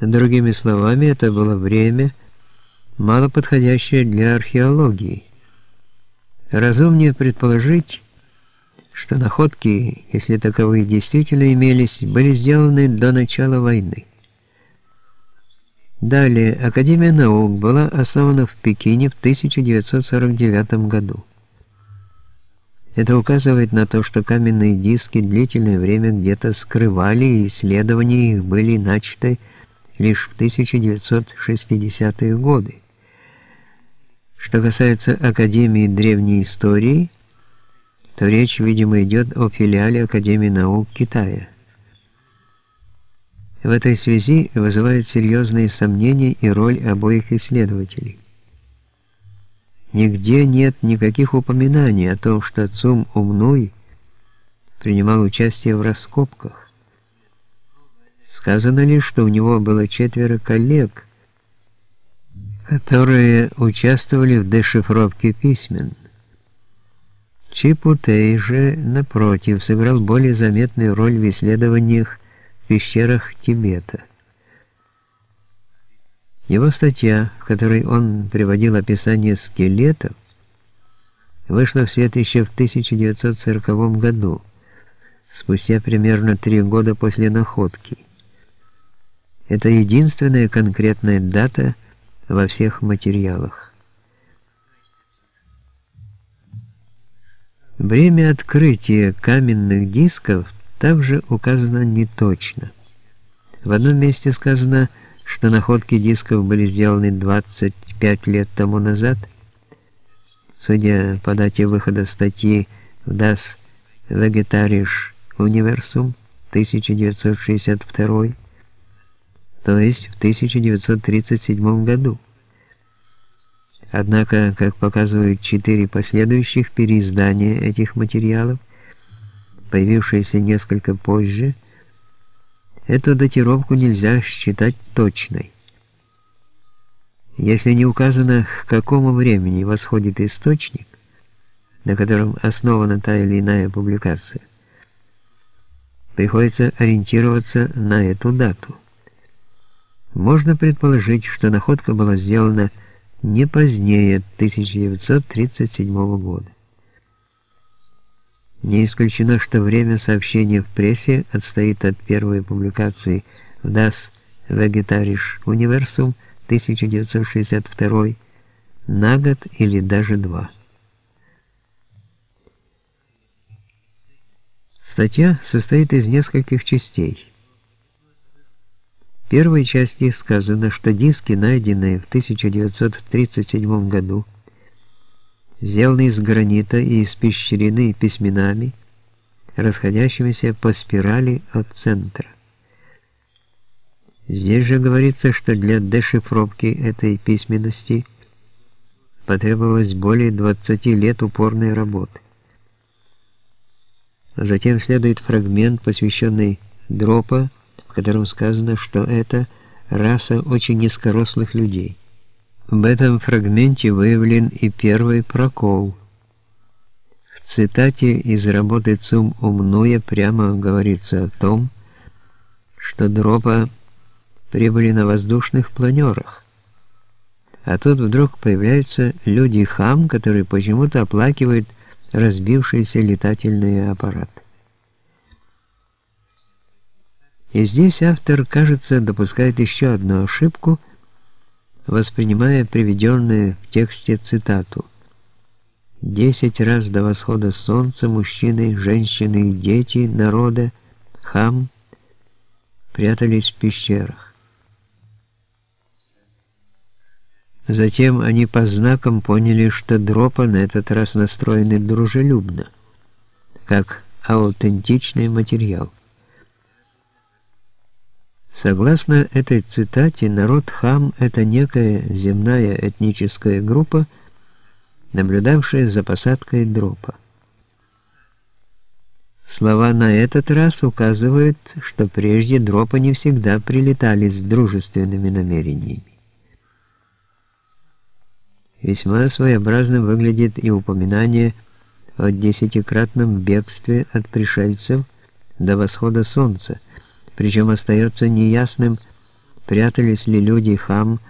Другими словами, это было время, мало подходящее для археологии. Разумнее предположить, что находки, если таковые действительно имелись, были сделаны до начала войны. Далее, Академия наук была основана в Пекине в 1949 году. Это указывает на то, что каменные диски длительное время где-то скрывали, и исследования их были начаты лишь в 1960-е годы. Что касается Академии древней истории, то речь, видимо, идет о филиале Академии наук Китая. В этой связи вызывает серьезные сомнения и роль обоих исследователей. Нигде нет никаких упоминаний о том, что Цум Умнуй принимал участие в раскопках. Сказано лишь, что у него было четверо коллег, которые участвовали в дешифровке письмен. Чипутей же, напротив, сыграл более заметную роль в исследованиях в пещерах Тибета. Его статья, в которой он приводил описание скелетов, вышла в свет еще в 1940 году, спустя примерно три года после находки. Это единственная конкретная дата во всех материалах. Время открытия каменных дисков также указано неточно. В одном месте сказано, что находки дисков были сделаны 25 лет тому назад. Судя по дате выхода статьи в Das Vegetarische Universum 1962 то есть в 1937 году. Однако, как показывают четыре последующих переиздания этих материалов, появившиеся несколько позже, эту датировку нельзя считать точной. Если не указано, к какому времени восходит источник, на котором основана та или иная публикация, приходится ориентироваться на эту дату. Можно предположить, что находка была сделана не позднее 1937 года. Не исключено, что время сообщения в прессе отстоит от первой публикации в Das Vegetarische Universum 1962 на год или даже два. Статья состоит из нескольких частей. В первой части сказано, что диски, найденные в 1937 году, сделаны из гранита и испещрены письменами, расходящимися по спирали от центра. Здесь же говорится, что для дешифровки этой письменности потребовалось более 20 лет упорной работы. Затем следует фрагмент, посвященный Дропа, котором сказано, что это раса очень низкорослых людей. В этом фрагменте выявлен и первый прокол. В цитате из работы Цум Умнуя прямо говорится о том, что дропа прибыли на воздушных планерах. А тут вдруг появляются люди-хам, которые почему-то оплакивают разбившиеся летательные аппараты. И здесь автор, кажется, допускает еще одну ошибку, воспринимая приведенную в тексте цитату. «Десять раз до восхода солнца мужчины, женщины и дети народа, хам, прятались в пещерах. Затем они по знакам поняли, что дропа на этот раз настроены дружелюбно, как аутентичный материал. Согласно этой цитате, народ Хам – это некая земная этническая группа, наблюдавшая за посадкой дропа. Слова на этот раз указывают, что прежде дропа не всегда прилетали с дружественными намерениями. Весьма своеобразно выглядит и упоминание о десятикратном бегстве от пришельцев до восхода солнца – причем остается неясным, прятались ли люди Хам